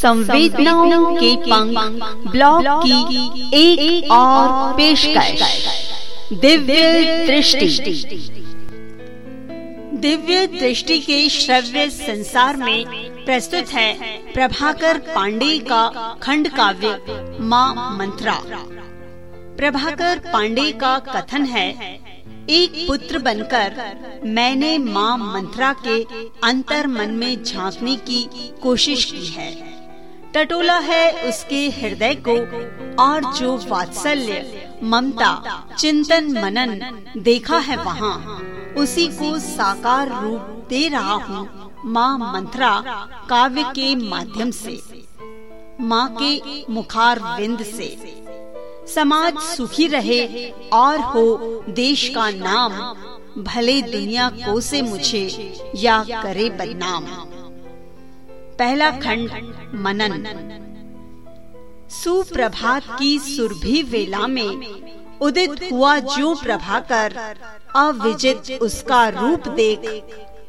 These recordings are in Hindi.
संवेदनाओं के पंख ब्लॉग की एक, एक और पेशकश। दिव्य दृष्टि। दिव्य दृष्टि के श्रव्य संसार में प्रस्तुत है प्रभाकर पांडे का खंड काव्य माँ मंत्रा। प्रभाकर पांडे का कथन है एक पुत्र बनकर मैंने माँ मंत्रा के अंतर मन में झांकने की कोशिश की है। टटोला है उसके हृदय को, और जो वात्सल्य, ममता, चिंतन, मनन देखा है वहाँ, उसी को साकार रूप दे रहा हूँ माँ मंत्रा काव्य के माध्यम से, माँ के मुखार विंद से। समाज सुखी रहे और हो देश का नाम, भले दुनिया को से मुझे या करे बदनाम। पहला खंड, मनन। सुप्रभात की सुरभि वेला में उदित हुआ जो प्रभाकर, अविजित उसका रूप देख,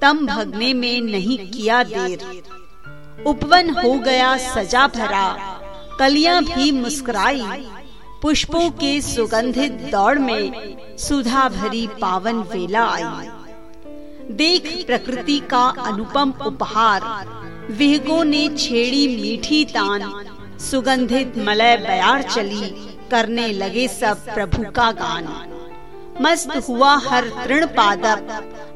तम भगने में नहीं किया देर। उपवन हो गया सजा भरा, कलियाँ भी मुस्कुराई, पुष्पों के सुगंधित दौड़ में सुधा भरी पावन वेला आई। देख प्रकृति का अनुपम उपहार विहगो ने छेड़ी मीठी तान, सुगंधित मलय बयार चली, करने लगे सब प्रभु का गान। मस्त हुआ हर तृण पादप,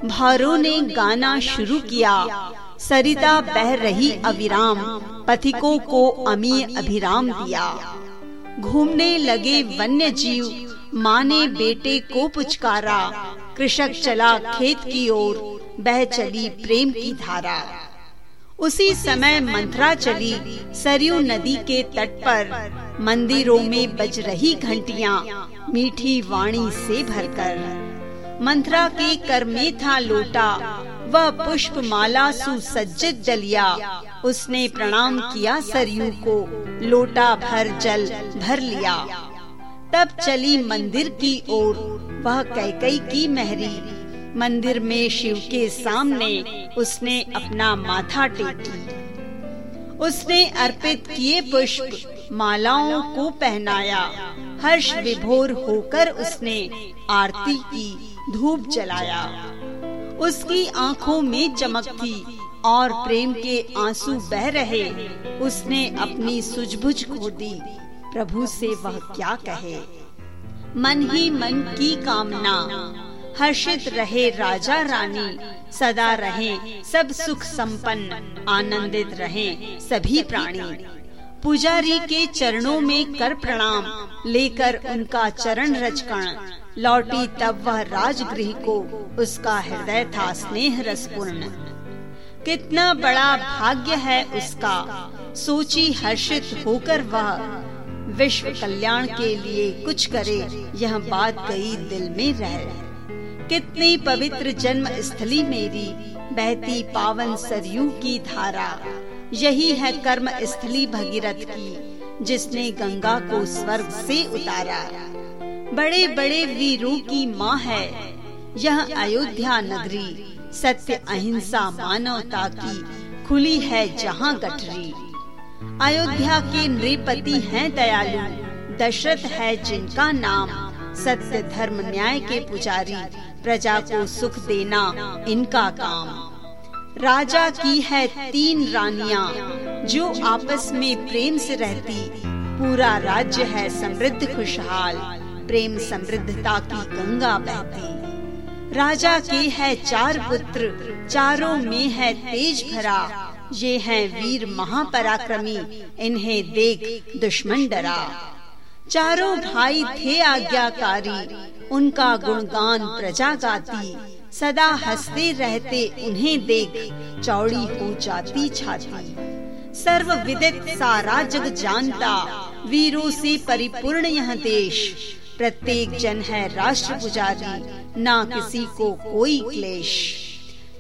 भारों ने गाना शुरू किया। सरिता बह रही अविराम, पथिकों को अमी अभिराम दिया। घूमने लगे वन्य जीव माँ ने बेटे को पुचकारा। कृषक चला खेत की ओर, बह चली प्रेम की धारा। उसी समय मंत्रा चली सरयू नदी के तट पर। मंदिरों में बज रही घंटिया। मीठी वाणी से भरकर। मंत्रा के कर में था लोटा। वह पुष्प माला सुसज्जित डलिया उसने प्रणाम किया सरयू को। लोटा भर जल भर लिया। तब चली मंदिर की ओर। वह कैकई की महरी। मंदिर में शिव के सामने उसने अपना माथा टेकी। उसने अर्पित किए पुष्प, मालाओं को पहनाया। हर्ष विभोर होकर उसने आरती की, धूप जलाया। उसकी आँखों में चमक थी और प्रेम के आँसू बह रहे। उसने अपनी सुझबुझ खो दी। प्रभु से वह क्या कहे? मन ही मन की कामना। हर्षित रहे राजा रानी, सदा रहे सब सुख संपन्न, आनंदित रहे सभी प्राणी। पुजारी के चरणों में कर प्रणाम, लेकर उनका चरण रचकण लौटी तब वह राजगृह को, उसका हृदय था स्नेह रसपूर्ण। कितना बड़ा भाग्य है उसका, सोची हर्षित होकर वह, विश्व कल्याण के लिए कुछ करे, यह बात गई दिल में रह। कितनी पवित्र जन्म स्थली मेरी, बहती पावन सरयू की धारा। यही है कर्म स्थली भगीरथ की, जिसने गंगा को स्वर्ग से उतारा। बड़े बड़े वीरों की माँ है, यह अयोध्या नगरी, सत्य अहिंसा मानवता की खुली है जहाँ गठरी। अयोध्या के नृपति हैं दयालु, दशरथ है जिनका नाम सत्य धर्म न्याय के पुजारी प्रजा को सुख देना इनका काम। राजा की है तीन रानिया, जो आपस में प्रेम से रहती। पूरा राज्य है समृद्ध खुशहाल, प्रेम समृद्धता की गंगा बहती। राजा के है चार पुत्र, चारों में है तेज भरा। ये हैं वीर महापराक्रमी, इन्हें देख दुश्मन डरा। चारों भाई थे आज्ञाकारी। उनका गुणगान प्रजा गाती सदा हँसते रहते उन्हें देख, चौड़ी हो जाती छाती। सर्व विदित सारा जग जानता, वीरों से परिपूर्ण यह देश। प्रत्येक जन है राष्ट्र पुजारी, ना किसी को कोई क्लेश।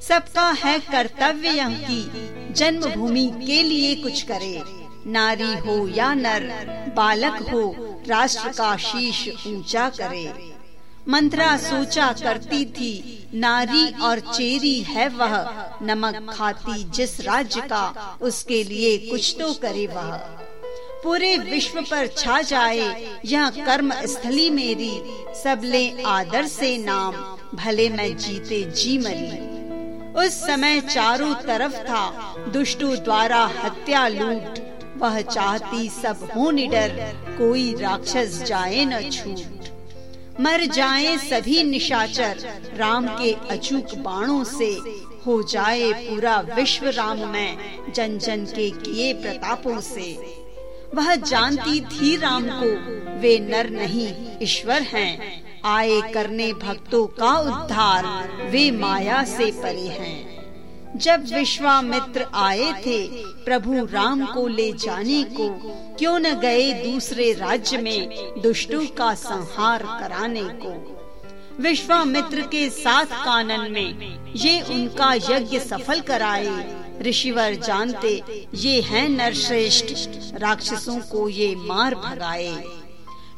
सबका है कर्तव्य यह की जन्मभूमि के लिए कुछ करे। नारी हो या नर, बालक हो राष्ट्र का शीश ऊँचा करे। मंत्रा सोचा करती थी, नारी और चेरी है वह। नमक खाती जिस राज्य का, उसके लिए कुछ तो करे वह। पूरे विश्व पर छा जाए, यह कर्म स्थली मेरी। सब ले आदर से नाम, भले मैं जीते जी मरी। उस समय चारों तरफ़ था, दुष्टों द्वारा हत्या लूट। वह चाहती सब हो निडर, कोई राक्षस जाए न छूट। मर जाए सभी निशाचर, राम के अचूक बाणों से। हो जाए पूरा विश्व राम में, जन जन के किए प्रतापों से। वह जानती थी राम को, वे नर नहीं, ईश्वर हैं। आए करने भक्तों का उद्धार, वे माया से परे हैं। जब विश्वामित्र आए थे, प्रभु राम को ले जाने को, क्यों न गए दूसरे राज्य में दुष्टों का संहार कराने को? विश्वामित्र के साथ कानन में ये उनका यज्ञ सफल कराए। ऋषिवर जानते, ये हैं नरश्रेष्ठ, राक्षसों को ये मार भगाए।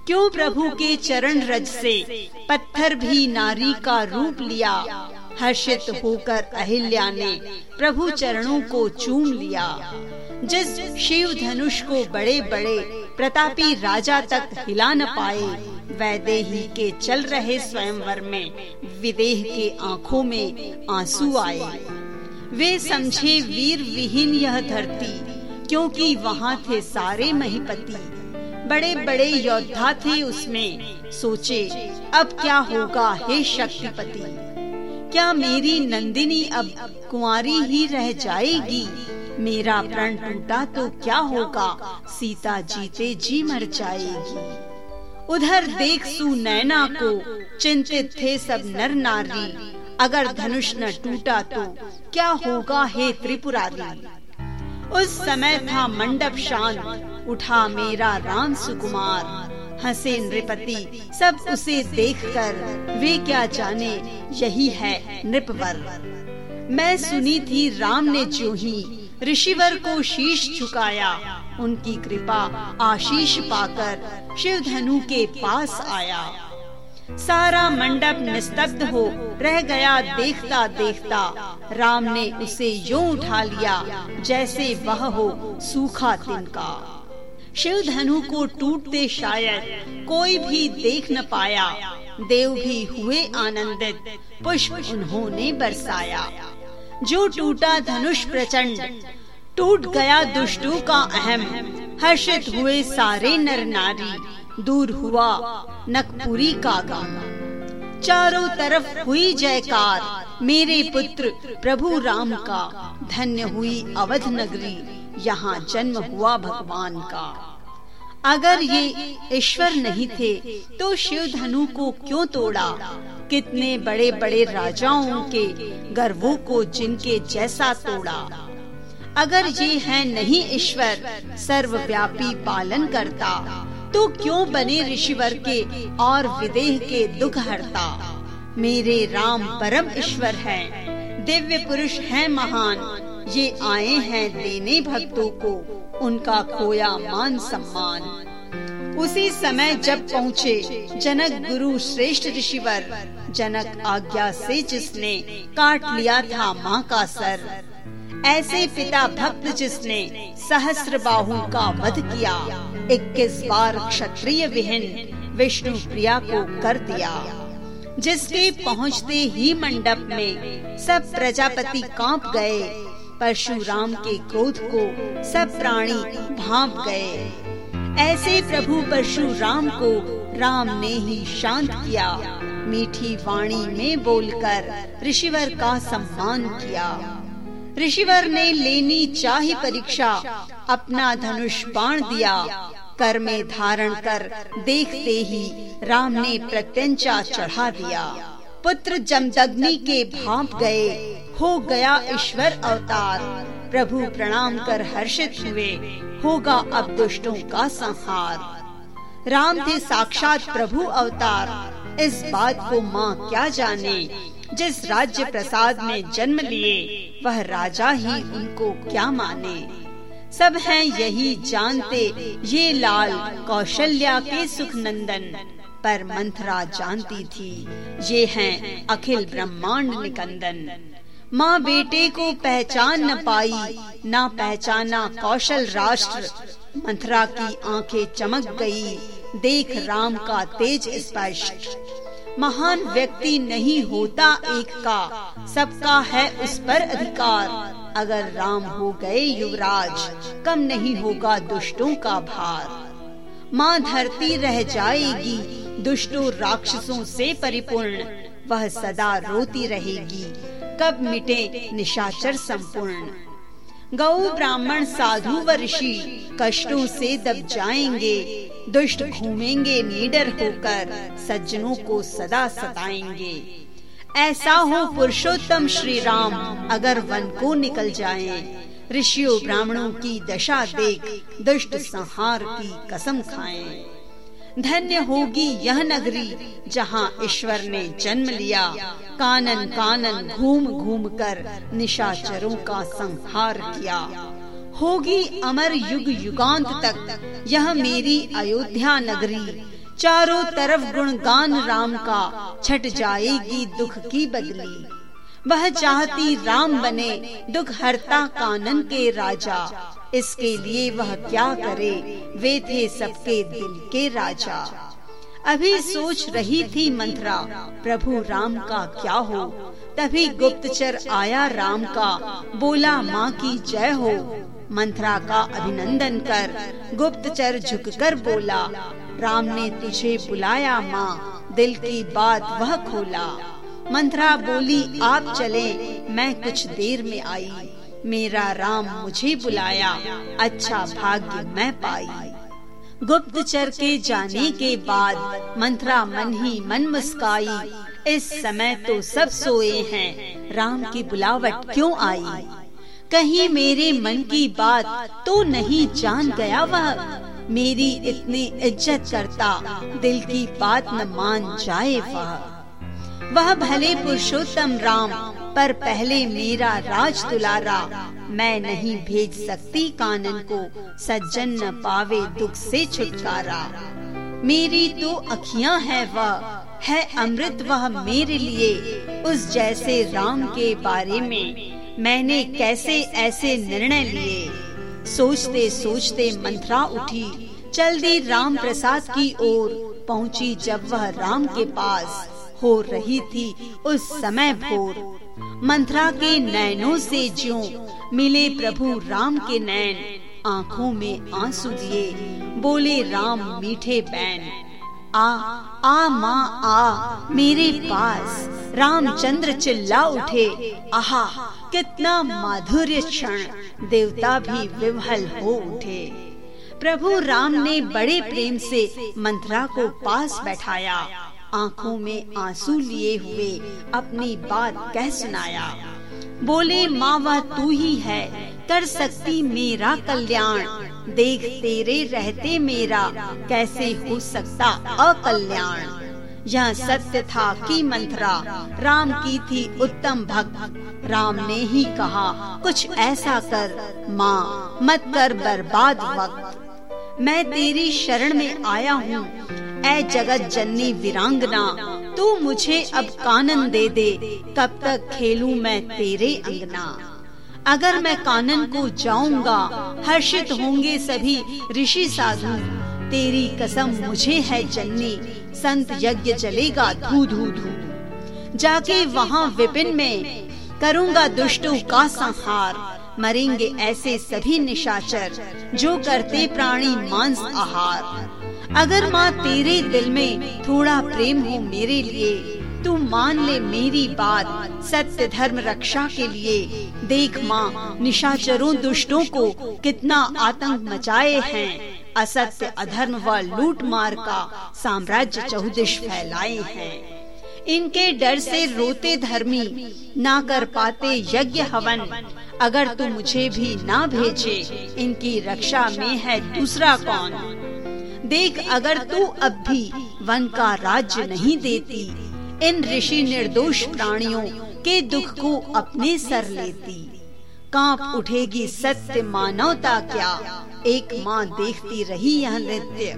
क्यों प्रभु के चरण रज से पत्थर भी नारी का रूप लिया? हर्षित होकर अहिल्या ने प्रभु चरणों को चूम लिया। जिस शिव धनुष को बड़े बड़े प्रतापी राजा तक हिला न पाए। वैदेही के चल रहे स्वयंवर में विदेह के आँखों में आँसू आए। वे समझे वीर विहीन यह धरती क्योंकि वहाँ थे सारे महीपति। बड़े बड़े योद्धा थे उसमें। सोचे अब क्या होगा हे शक्तिपति? क्या मेरी नंदिनी अब कुंवारी ही रह जाएगी? मेरा प्रण टूटा तो क्या होगा? सीता जीते जी मर जाएगी। उधर देख सु नैना को, चिंतित थे सब नर नारी। अगर धनुष न टूटा तो क्या होगा हे त्रिपुरारी? उस समय था मंडप शांत, उठा मेरा राम सुकुमार। हंसे नृपति, सब उसे देखकर वे क्या जाने? यही है नृपवर। मैं सुनी थी राम ने जो ही ऋषिवर को शीश झुकाया, उनकी कृपा आशीष पाकर शिव धनु के पास आया। सारा मंडप निस्तब्ध हो रह गया देखता देखता राम ने उसे यूँ उठा लिया, जैसे वह हो सूखा तिनका शिव धनु को टूटते शायद कोई भी देख न पाया। देव भी हुए आनंदित, पुष्प उन्होंने बरसाया। जो टूटा धनुष प्रचंड, टूट गया दुष्टों का अहम। हर्षित हुए सारे नर नारी, दूर हुआ नकपुरी का गाना। चारों तरफ़ हुई जयकार, मेरे पुत्र प्रभु राम का। धन्य हुई अवध नगरी यहाँ जन्म हुआ भगवान का। अगर ये ईश्वर नहीं थे तो शिव धनु को क्यों तोड़ा? कितने बड़े बड़े राजाओं के गर्वों को जिनके जैसा तोड़ा। अगर ये है नहीं ईश्वर सर्वव्यापी पालन करता तो क्यों बने ऋषिवर के और विदेह के दुख हरता? मेरे राम परम ईश्वर है। दिव्य पुरुष है महान। ये आए हैं देने भक्तों को, उनका खोया मान सम्मान। उसी समय जब पहुँचे जनक गुरु श्रेष्ठ ऋषिवर, जनक आज्ञा से जिसने काट लिया था माँ का सर, ऐसे पिता भक्त जिसने सहस्र बाहु का वध किया, इक्कीस बार क्षत्रिय विहीन विष्णु प्रिया को कर दिया। जिसके पहुँचते ही मंडप में सब प्रजापति काँप गए परशुराम के क्रोध को सब प्राणी भाप गए। ऐसे प्रभु परशुराम को राम ने ही शांत किया। मीठी वाणी में बोलकर ऋषिवर का सम्मान किया। ऋषिवर ने लेनी चाही परीक्षा, अपना धनुष बाण दिया। कर में धारण कर देखते ही राम ने प्रत्यंचा चढ़ा दिया। पुत्र जमदग्नि के भाप गए। हो गया ईश्वर अवतार। प्रभु प्रणाम कर हर्षित हुए। होगा अब दुष्टों का संहार। राम थे साक्षात प्रभु अवतार। इस बात को माँ क्या जाने? जिस राज्य प्रसाद में जन्म लिए, वह राजा ही उनको क्या माने? सब हैं यही जानते, ये लाल कौशल्या के सुख नंदन पर मंथरा जानती थी, ये हैं अखिल ब्रह्मांड निकंदन। माँ बेटे को पहचान न पाई, ना पहचाना कौशल राष्ट्र। मंथरा की आँखें चमक गई, देख राम का तेज स्पष्ट। महान व्यक्ति नहीं होता एक का, सबका है उस पर अधिकार। अगर राम हो गए युवराज, कम नहीं होगा दुष्टों का भार। माँ धरती रह जाएगी, दुष्टों राक्षसों से परिपूर्ण, वह सदा रोती रहेगी। कब मिटे निशाचर संपूर्ण? गौ ब्राह्मण साधु व ऋषि कष्टों से दब जाएँगे दुष्ट घूमेंगे नीडर होकर सज्जनों को सदा सताएँगे। ऐसा हो पुरुषोत्तम श्री राम अगर वन को निकल जाएँ, ऋषियों ब्राह्मणों की दशा देख दुष्ट संहार की कसम खाएँ। धन्य होगी यह नगरी जहाँ ईश्वर ने जन्म लिया। कानन कानन घूम घूम कर निशाचरों का संहार किया। होगी अमर युग युगांत तक यह मेरी अयोध्या नगरी। चारों तरफ़ गुणगान राम का छट जाएगी दुख की बदली। वह चाहती राम बने दुख हरता कानन के राजा। इसके लिए वह क्या करे? वे थे सबके दिल के राजा। अभी सोच रही थी मंत्रा प्रभु राम का क्या हो? तभी गुप्तचर आया राम का। बोला माँ की जय हो। मंत्रा का अभिनंदन कर। गुप्तचर झुककर बोला राम ने तुझे बुलाया माँ। दिल की बात वह खोला। मंत्रा बोली आप चले। मैं कुछ देर में आई। मेरा राम मुझे बुलाया। अच्छा भाग्य मैं पाई। गुप्तचर के जाने के बाद मंत्रा मन ही मन मुस्काई। इस समय तो सब सोए हैं। राम की बुलावट क्यों आई? कहीं मेरे मन की बात तो नहीं जान गया वह। मेरी इतनी इज़्ज़त करता दिल की बात न मान जाए वह। वह भले पुरुषोत्तम राम, पर पहले मेरा राज दुलारा। मैं नहीं भेज सकती कानन को, सज्जन न पावे दुख से छुटकारा। मेरी तो अखियाँ है वह, है अमृत वह मेरे लिए। उस जैसे राम के बारे में मैंने कैसे ऐसे निर्णय लिए? सोचते सोचते मंत्रा उठी, चल दी राम प्रसाद की ओर। पहुँची जब वह राम के पास। हो रही थी उस समय भोर। मंत्रा के नैनों से ज्यो मिले प्रभु राम के नैन, आँखों में आँसू दिए, बोले, राम, मीठे बैन आ आ, माँ, आ, मेरे पास, रामचंद्र चिल्ला उठे, आहा, कितना माधुर्य क्षण, देवता भी विवहल हो उठे। प्रभु राम ने बड़े प्रेम से मंत्रा को पास बैठाया। आँखों में आँसू लिए हुए अपनी बात कह सुनाया। बोले माँ वह तू ही है। कर सकती मेरा कल्याण। देख, तेरे रहते मेरा। कैसे हो सकता अकल्याण? यह सत्य था कि मंत्रा राम की थी उत्तम भक्त। राम ने ही कहा, कुछ ऐसा कर, माँ, मत कर बर्बाद वक्त। मैं तेरी शरण में आया हूँ। ऐ जगत जननी वीरांगना, तू मुझे अब कानन दे दे कब तक खेलूं मैं तेरे अंगना। अगर मैं कानन को जाऊँगा, हर्षित होंगे सभी ऋषि साधु। तेरी कसम मुझे है जननी, संत यज्ञ चलेगा धू धू धू जाके वहाँ विपिन में, करूँगा दुष्टों का संहार। मरेंगे ऐसे सभी निशाचर, जो करते प्राणी मांस आहार। अगर माँ तेरे दिल में थोड़ा प्रेम हो मेरे लिए, तू मान ले मेरी बात सत्य धर्म रक्षा के लिए। देख माँ, निशाचरों दुष्टों को कितना आतंक मचाए हैं। असत्य अधर्म व लूट मार का साम्राज्य चौदिश फैलाए हैं। इनके डर से रोते धर्मी ना कर पाते यज्ञ हवन। अगर तू मुझे भी ना भेजे, इनकी रक्षा में है दूसरा कौन? देख, अगर तू अब भी वन का राज्य नहीं देती, इन ऋषि निर्दोष प्राणियों के दुख को अपने सर लेती। काँप उठेगी सत्य मानवता क्या? एक माँ देखती रही यह नृत्य।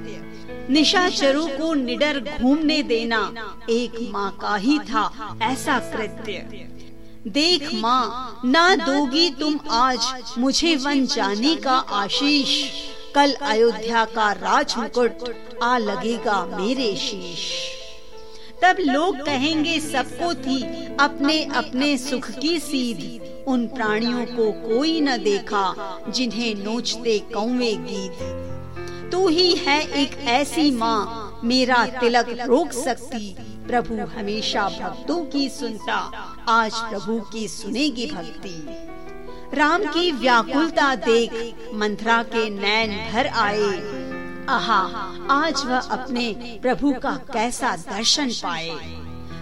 निशाचरों को निडर घूमने देना एक माँ का ही था ऐसा कृत्य। देख माँ, ना दोगी तुम आज मुझे वन जाने का आशीष। कल अयोध्या का राज मुकुट आ लगेगा मेरे शीश। तब लोग कहेंगे, सबको थी अपने अपने सुख की सीध। उन प्राणियों को कोई न देखा, जिन्हें नोचते कौवे गीत तू ही है एक ऐसी माँ, मेरा तिलक रोक सकती। प्रभु हमेशा भक्तों की सुनता, आज प्रभु की सुनेगी भक्ति। राम की व्याकुलता देख मंथरा के नैन भर आए। आहा, आज वह अपने प्रभु का कैसा दर्शन पाए।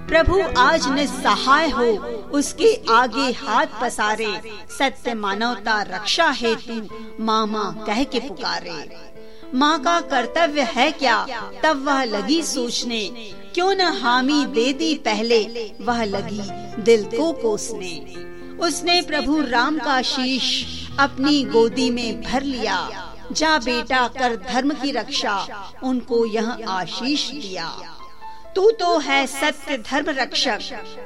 प्रभु आज निस्सहाय हो, उसके आगे हाथ पसारे। सत्य मानवता रक्षा हेतु मामा कह के पुकारे। माँ का कर्तव्य है क्या? तब वह लगी सोचने। क्यों न हामी दे दी पहले? वह लगी दिल को कोसने। उसने प्रभु राम का शीश अपनी गोदी में भर लिया। जा बेटा, कर धर्म की रक्षा। उनको यह आशीष दिया। तू तो है सत्य धर्म रक्षक।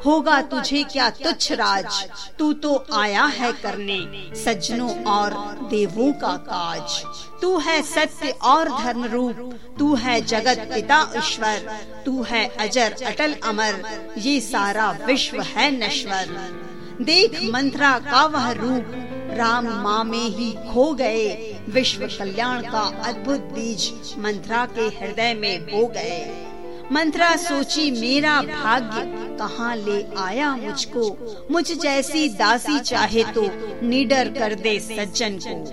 होगा तुझे क्या तुच्छ राज। तू तो आया है करने, सज्जनों और देवों का काज। तू है सत्य और धर्म रूप। तू है जगत पिता ईश्वर। तू है अजर, अटल, अमर। ये सारा विश्व है नश्वर। देख मंत्रा का वह रूप। राम माँ में ही खो गए। विश्व कल्याण का अद्भुत बीज मंत्रा के हृदय में बो गए। मंत्रा सोची, मेरा भाग्य कहाँ ले आया मुझको? मुझ जैसी दासी चाहे तो निडर कर दे सज्जन को।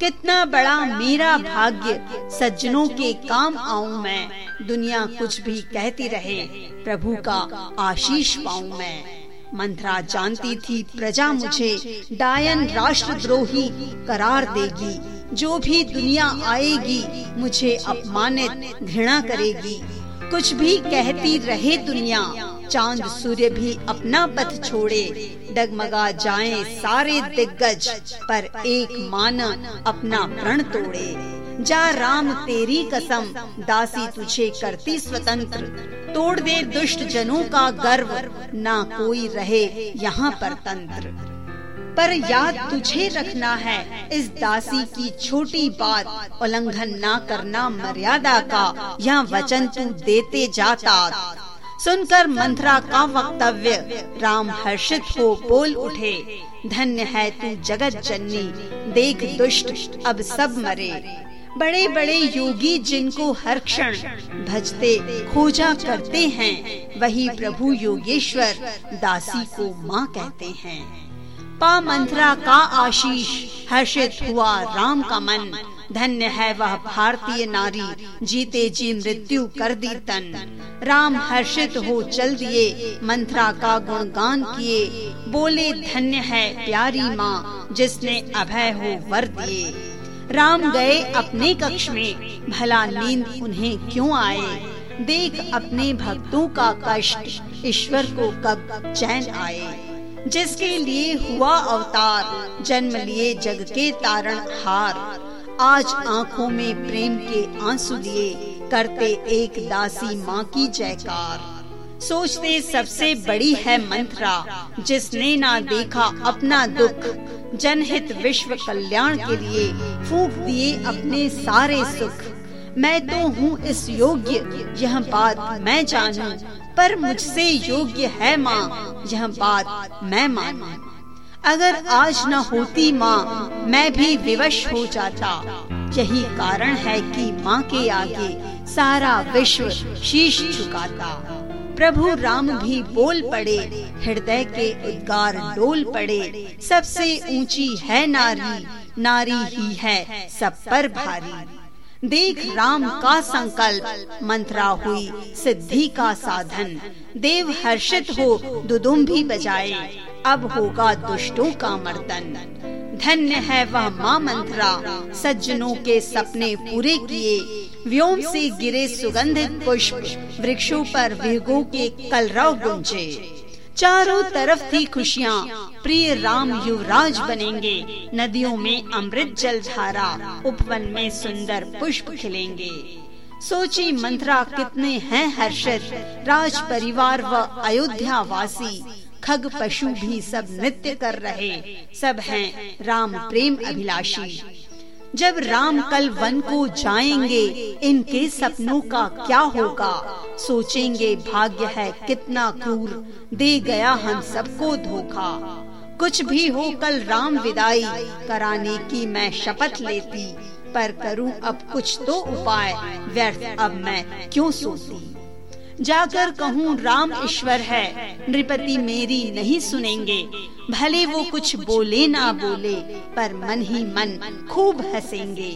कितना बड़ा मेरा भाग्य, सज्जनों के काम आऊँ मैं। दुनिया कुछ भी कहती रहे, प्रभु का आशीष पाऊँ मैं। मंत्रा जानती थी, प्रजा मुझे, डायन राष्ट्रद्रोही करार देगी, जो भी दुनिया आएगी, मुझे अपमानित, घृणा करेगी। कुछ भी कहती रहे दुनिया, चाँद सूर्य भी अपना पथ छोड़े। डगमगा जाए सारे दिग्गज, पर एक मान अपना प्रण तोड़े। जा राम तेरी कसम, दासी तुझे करती स्वतंत्र। तोड़ दे दुष्ट जनों का गर्व, ना कोई रहे यहाँ पर तंत्र। पर याद तुझे रखना है, इस दासी की छोटी बात, उल्लंघन ना करना मर्यादा का, यह वचन तू देते जाता सुनकर मंत्रा का वक्तव्य, राम हर्षित हो बोल उठे, धन्य है तू जगत जननी, देख दुष्ट, अब सब मरे। बड़े बड़े योगी जिनको हर क्षण भजते, खोजा करते हैं, वही प्रभु योगेश्वर दासी को माँ कहते हैं। पा मंत्रा का आशीष, हर्षित हुआ राम का मन। धन्य है वह भारतीय नारी, जीते जी मृत्यु कर दी तन। राम हर्षित हो चल दिए, मंत्रा का गुणगान किए। बोले, धन्य है प्यारी माँ, जिसने अभय हो वर दिए। राम गए अपने कक्ष में। भला नींद उन्हें क्यों आए? देख अपने भक्तों का कष्ट, ईश्वर को कब चैन आए। जिसके लिए हुआ अवतार, जन्म लिए जग के तारण हार। आज आँखों में प्रेम के आँसू लिए करते एक दासी माँ की जयकार। सोचते सबसे बड़ी है मंत्रा, जिसने ना देखा अपना दुख। जनहित विश्व कल्याण के लिए फूक दिए अपने सारे सुख। मैं तो हूँ इस योग्य, यह बात मैं जानू, पर मुझसे योग्य है माँ, यह बात मैं मानू। अगर आज न होती माँ, मैं भी विवश हो जाता। यही कारण है कि माँ के आगे सारा विश्व शीश झुकाता। प्रभु राम भी बोल पड़े, हृदय के उद्गार डोल पड़े। सबसे ऊँची है नारी नारी ही है, सब पर भारी। देख राम का संकल्प, मंत्रा हुई, सिद्धि का साधन। देव हर्षित हो दुदुम भी बजाए, अब होगा दुष्टों का मर्दन। धन्य है वह माँ मंत्रा, सज्जनों के सपने पूरे किए। व्योम से गिरे सुगंधित पुष्प, वृक्षों पर विगो के कलरव गुंजे। चारों तरफ़ थी खुशियाँ, प्रिय राम युवराज बनेंगे। नदियों में अमृत जल धारा उपवन में सुंदर पुष्प खिलेंगे। सोची मंत्रा कितने हैं हर्षित, राज परिवार व अयोध्या वासी खग पशु भी सब नृत्य कर रहे, सब हैं राम प्रेम अभिलाषी। जब राम कल वन को जाएँगे, इनके सपनों का क्या होगा? सोचेंगे, भाग्य है कितना क्रूर, दे गया हम सबको धोखा। कुछ भी हो कल राम विदाई, कराने की मैं शपथ लेती, पर करूँ अब कुछ तो उपाय, व्यर्थ अब मैं क्यों सोती? जाकर कहूँ, राम ईश्वर है। नृपति मेरी नहीं सुनेंगे। भले वो कुछ बोले ना बोले, पर मन ही मन खूब हंसेंगे।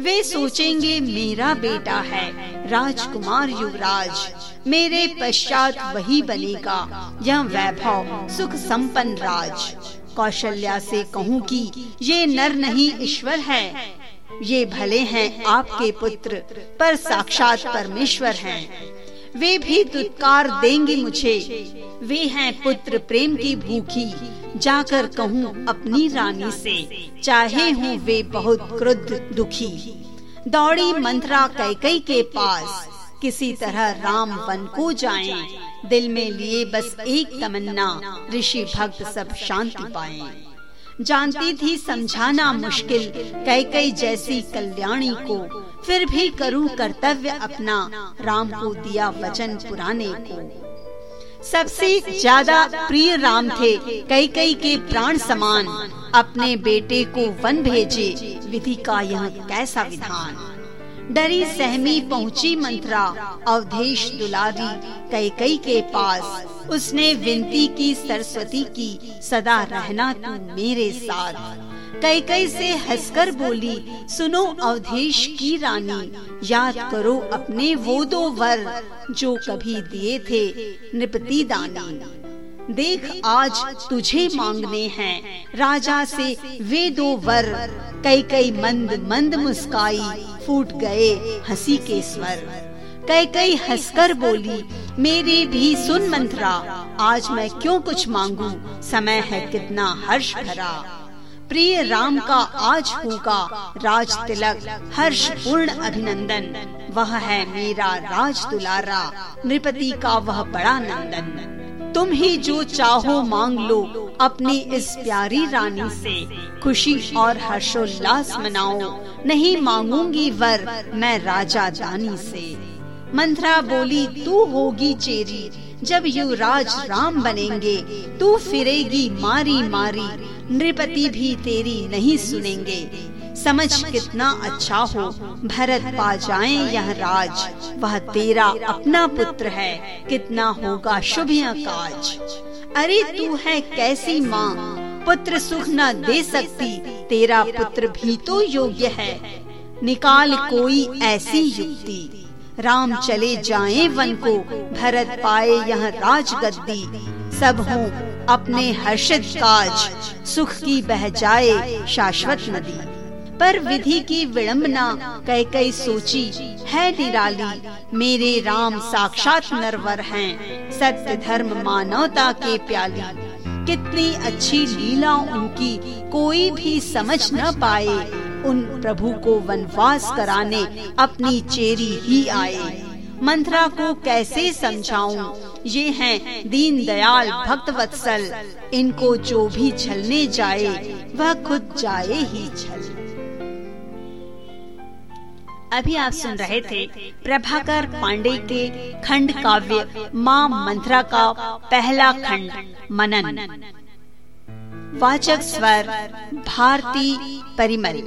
वे सोचेंगे, मेरा बेटा है। राजकुमार युवराज, मेरे पश्चात वही बनेगा। यह वैभव सुख संपन्न राज। कौशल्या से कहूँ कि ये नर नहीं ईश्वर है। ये भले हैं आपके पुत्र, पर साक्षात परमेश्वर हैं। वे भी दुत्कार देंगे मुझे। वे हैं पुत्र प्रेम की भूखी। जाकर कहूँ अपनी रानी से चाहे हूँ वे बहुत क्रुद्ध दुखी। दौड़ी मंत्रा कैकई के पास किसी तरह राम वन को जाएँ, दिल में लिए बस एक तमन्ना ऋषि भक्त सब शांति पाएँ। जानती थी समझाना मुश्किल। कई कई जैसी कल्याणी को। फिर भी करूँ कर्तव्य अपना। राम को दिया वचन पुराने को। सबसे ज़्यादा प्रिय राम थे। कई कई के प्राण समान। अपने बेटे को वन भेजे। विधि का यह कैसा विधान? डरी सहमी पहुँची मंत्रा, अवधेश दुलारी कई कई के पास। उसने विनती की, सरस्वती की, सदा रहना तू मेरे साथ। कई कई से हंसकर बोली, सुनो अवधेश की रानी, याद करो अपने वो दो वर जो कभी दिए थे निपति दानी। देख, आज तुझे मांगने हैं। राजा से वे दो वर कई कई मंद मंद मुस्काई फूट गए हँसी के स्वर। कई कई हंसकर बोली, मेरी भी सुन मंत्रा, आज मैं क्यों कुछ मांगू? समय है कितना हर्ष भरा। प्रिय राम का आज होगा राज तिलक, हर्ष पूर्ण अभिनंदन। वह है मेरा राज दुलारा, नृपति का वह बड़ा नंदन। तुम ही जो चाहो मांग लो, अपनी इस प्यारी रानी से। खुशी और हर्षोल्लास मनाओ। नहीं मांगूँगी वर मैं राजा जानी से। मंत्रा बोली, तू होगी चेरी। जब युवराज राम बनेंगे, तू फिरेगी मारी मारी। नृपति भी तेरी नहीं सुनेंगे। समझ कितना अच्छा हो। भरत पा जाए यह राज। वह तेरा अपना पुत्र है। कितना होगा शुभ काज। अरे तू है कैसी माँ? पुत्र सुख न दे सकती। तेरा पुत्र भी तो योग्य है। निकाल कोई ऐसी युक्ति। राम चले जाए वन को। भरत पाए यह राज गद्दी। सब हो अपने हर्षित काज। सुख की बह जाए शाश्वत नदी। पर विधि की विड़म्बना कई कई सोची, है निराली, मेरे राम साक्षात नरवर हैं, सत्य धर्म मानवता के प्याली। कितनी अच्छी लीला उनकी कोई भी समझ न पाए, उन प्रभु को वनवास कराने अपनी चेरी ही आए। मंत्रा को कैसे समझाऊं? ये हैं दीन दयाल भक्त वत्सल इनको जो भी छलने जाए, वह खुद जाए ही छल अभी आप सुन रहे थे प्रभाकर पांडे के खंड काव्य माँ मंत्रा का पहला खंड, मनन। वाचक स्वर, भारती परिमरी